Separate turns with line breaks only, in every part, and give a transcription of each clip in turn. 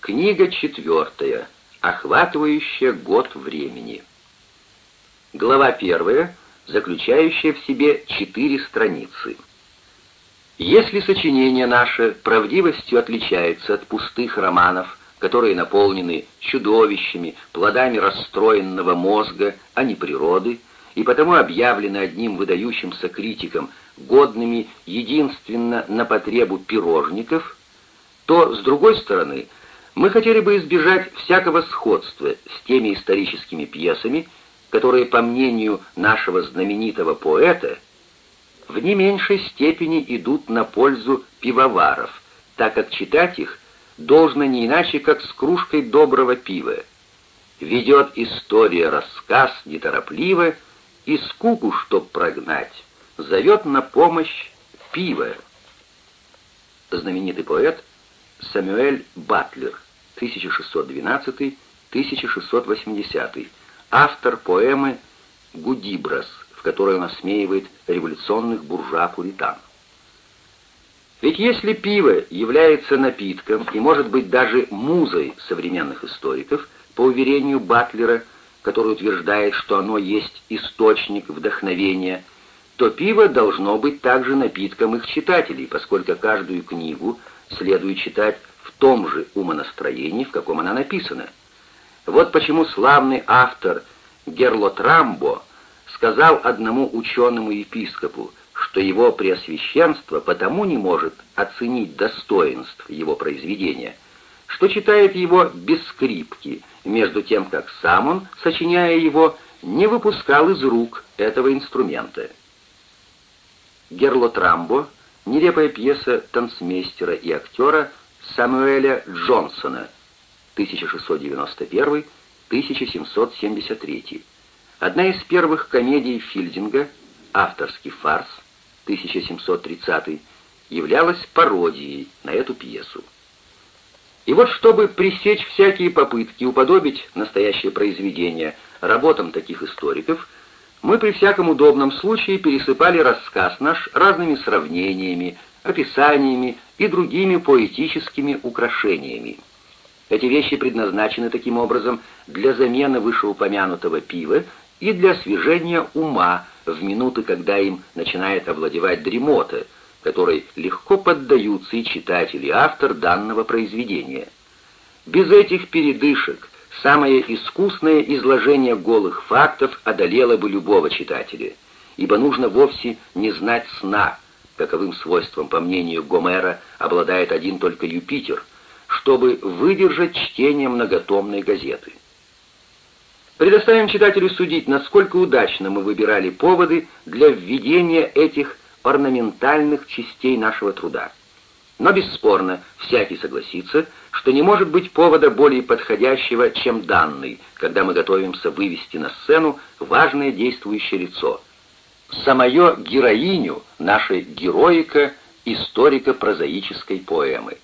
Книга четвертая, охватывающая год времени. Глава первая, заключающая в себе четыре страницы. Если сочинение наше правдивостью отличается от пустых романов, которые наполнены чудовищами, плодами расстроенного мозга, а не природы, и потому объявлены одним выдающимся критиком годными единственно на потребу пирожников, то, с другой стороны, мы хотели бы избежать всякого сходства с теми историческими пьесами, которые, по мнению нашего знаменитого поэта, в не меньшей степени идут на пользу пивоваров, так как читать их должно не иначе, как с кружкой доброго пива. Ведет история рассказ неторопливо, и скуку, чтоб прогнать, зовет на помощь пиво. Знаменитый поэт Самюэль Батлер, 1612-1680, автор поэмы «Гудибрас», в которой он осмеивает революционных буржуа-пуритан. Ведь если пиво является напитком и может быть даже музой современных историков, по уверению Батлера, который утверждает, что оно есть источник вдохновения, то пиво должно быть также напитком их читателей, поскольку каждую книгу следует читать в том же умонастроении, в каком она написана. Вот почему славный автор Герлот Рамбо сказал одному ученому-епископу, что его преосвященство потому не может оценить достоинств его произведения, что читает его без скрипки, между тем как сам он, сочиняя его, не выпускал из рук этого инструмента. Герлот Рамбо — нелепая пьеса танцмейстера и актера Самуэля Джонсона 1691-1773. Одна из первых комедий Филдинга, авторский фарс 1730, являлась пародией на эту пьесу. И вот чтобы пресечь всякие попытки уподобить настоящее произведение работам таких историков, мы при всяком удобном случае пересыпали рассказ наш разными сравнениями, описаниями и другими поэтическими украшениями. Эти вещи предназначены таким образом для замены вышеупомянутого пива и для освежения ума в минуты, когда им начинает овладевать дремота, которой легко поддаются и читатель, и автор данного произведения. Без этих передышек самое искусное изложение голых фактов одолело бы любого читателя, ибо нужно вовсе не знать сна, каковым свойством, по мнению Гомера, обладает один только Юпитер, чтобы выдержать чтение многотомной газеты. Предоставим читателю судить, насколько удачно мы выбирали поводы для введения этих орнаментальных частей нашего труда. Но бесспорно, всякий согласится, что не может быть повода более подходящего, чем данный, когда мы готовимся вывести на сцену важное действующее лицо. Самое героиню нашей героика историко-прозаической поэмы.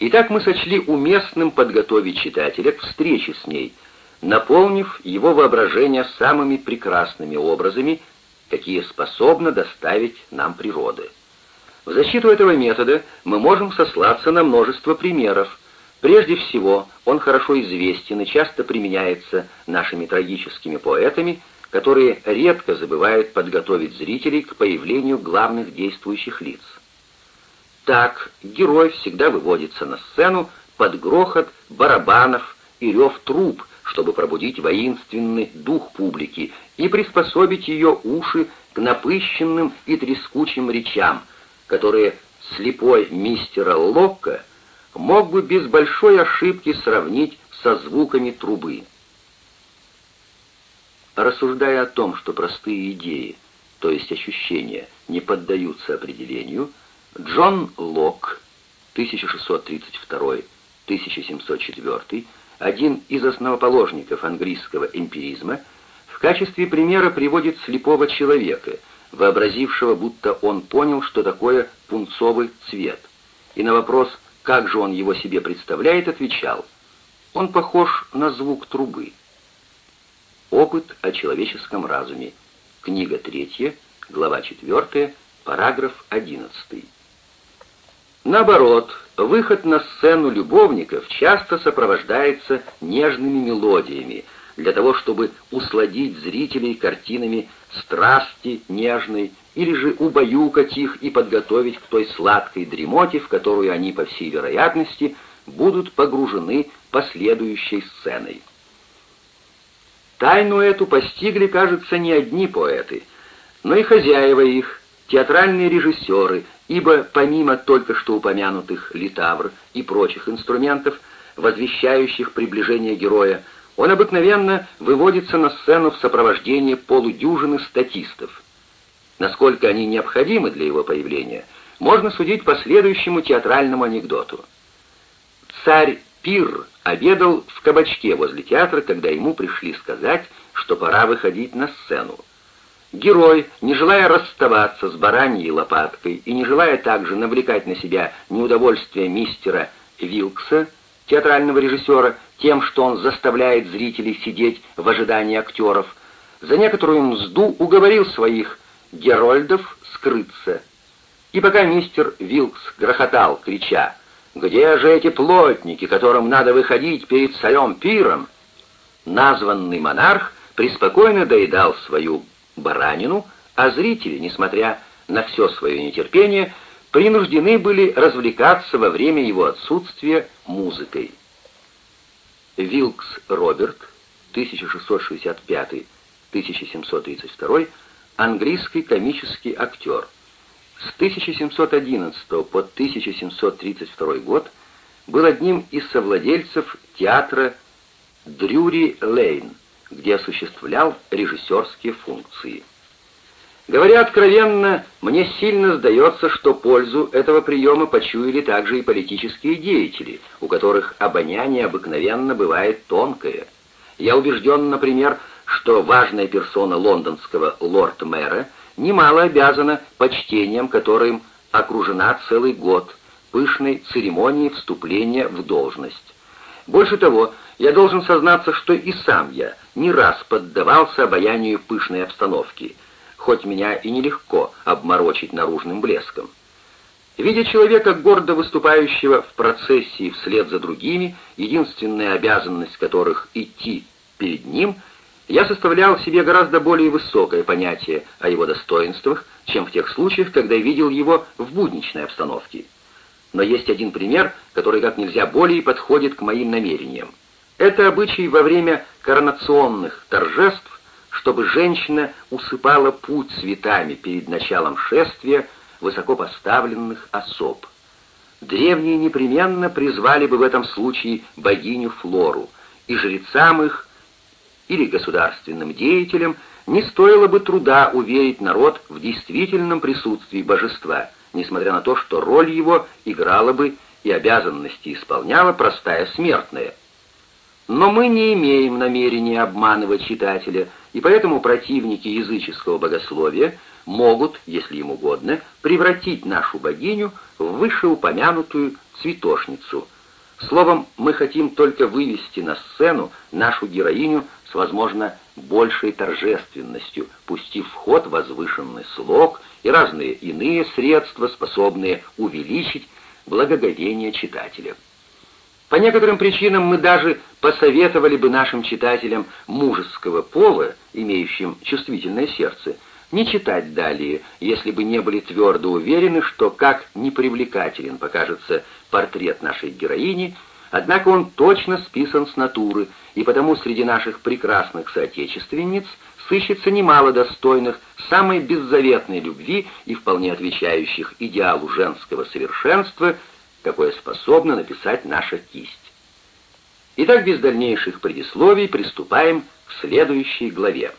Итак, мы сочли уместным подготовить читателя к встрече с ней, наполнив его воображение самыми прекрасными образами, какие способна доставить нам природа. В защиту этого метода мы можем сослаться на множество примеров. Прежде всего, он хорошо известен и часто применяется нашими трагическими поэтами, которые редко забывают подготовить зрителей к появлению главных действующих лиц. Так, герой всегда выводится на сцену под грохот барабанов и рев труб, чтобы пробудить воинственный дух публики и приспособить ее уши к напыщенным и трескучим речам, которые слепой мистера Локка мог бы без большой ошибки сравнить со звуками трубы. Рассуждая о том, что простые идеи, то есть ощущения, не поддаются определению, Джон Лок 1632-1704 один из основоположников английского эмпиризма, в качестве примера приводит слепого человека, вообразившего, будто он понял, что такое пунцовый цвет. И на вопрос, как же он его себе представляет, отвечал, он похож на звук трубы. Опыт о человеческом разуме. Книга 3, глава 4, параграф 11. Наоборот, выход на сцену любовников часто сопровождается нежными мелодиями, для того, чтобы усладить зрителей картинами страсти нежной, или же убаюкать их и подготовить к той сладкой дремоте, в которую они, по всей вероятности, будут погружены последующей сценой. Тайну эту постигли, кажется, не одни поэты, но и хозяева их, театральные режиссеры, ибо помимо только что упомянутых литавр и прочих инструментов, возвещающих приближение героя, он обыкновенно выводится на сцену в сопровождении полудюжины статистов. Насколько они необходимы для его появления, можно судить по следующему театральному анекдоту. Царь Пир обедал в кабачке возле театра, когда ему пришли сказать, что пора выходить на сцену. Герой, не желая расставаться с бараньей лопаткой и не желая также навлекать на себя неудовольствие мистера Вилкса, театрального режиссера, тем, что он заставляет зрителей сидеть в ожидании актеров, за некоторую мзду уговорил своих герольдов скрыться. И пока мистер Вилкс грохотал, крича «Где же эти плотники, которым надо выходить перед царем пиром?» Названный монарх преспокойно доедал свою баранину, а зрители, несмотря на все свое нетерпение, принуждены были развлекаться во время его отсутствия музыкой. Вилкс Роберт, 1665-1732, английский комический актер. С 1711 по 1732 год был одним из совладельцев театра Дрюри Лейн, где осуществлял режиссерские функции. Говоря откровенно, мне сильно сдается, что пользу этого приема почуяли также и политические деятели, у которых обоняние обыкновенно бывает тонкое. Я убежден, например, что важная персона лондонского лорд-мэра немало обязана почтением, которым окружена целый год, пышной церемонии вступления в должность. Больше того, я должен сознаться, что и сам я не раз поддавался обаянию пышной обстановки – хоть меня и нелегко обморочить наружным блеском. Видя человека, гордо выступающего в процессии вслед за другими, единственная обязанность которых — идти перед ним, я составлял себе гораздо более высокое понятие о его достоинствах, чем в тех случаях, когда видел его в будничной обстановке. Но есть один пример, который как нельзя более подходит к моим намерениям. Это обычай во время коронационных торжеств чтобы женщина усыпала путь цветами перед началом шествия высокопоставленных особ. Древние непременно призвали бы в этом случае богиню Флору, и жрецам их или государственным деятелям не стоило бы труда уверить народ в действительном присутствии божества, несмотря на то, что роль его играла бы и обязанности исполняла простая смертная. Но мы не имеем намерения обманывать читателя – и поэтому противники языческого богословия могут, если им угодно, превратить нашу богиню в вышеупомянутую цветошницу. Словом, мы хотим только вывести на сцену нашу героиню возможно, большей торжественностью, пустив в ход возвышенный слог и разные иные средства, способные увеличить благоговение читателя. По некоторым причинам мы даже посоветовали бы нашим читателям мужеского пола, имеющим чувствительное сердце, не читать далее, если бы не были твердо уверены, что как непривлекателен покажется портрет нашей героини, однако он точно списан с натуры, и потому среди наших прекрасных соотечественниц сыщется немало достойных самой беззаветной любви и вполне отвечающих идеалу женского совершенства – какое способна написать наша кисть. Итак, без дальнейших предисловий приступаем к следующей главе.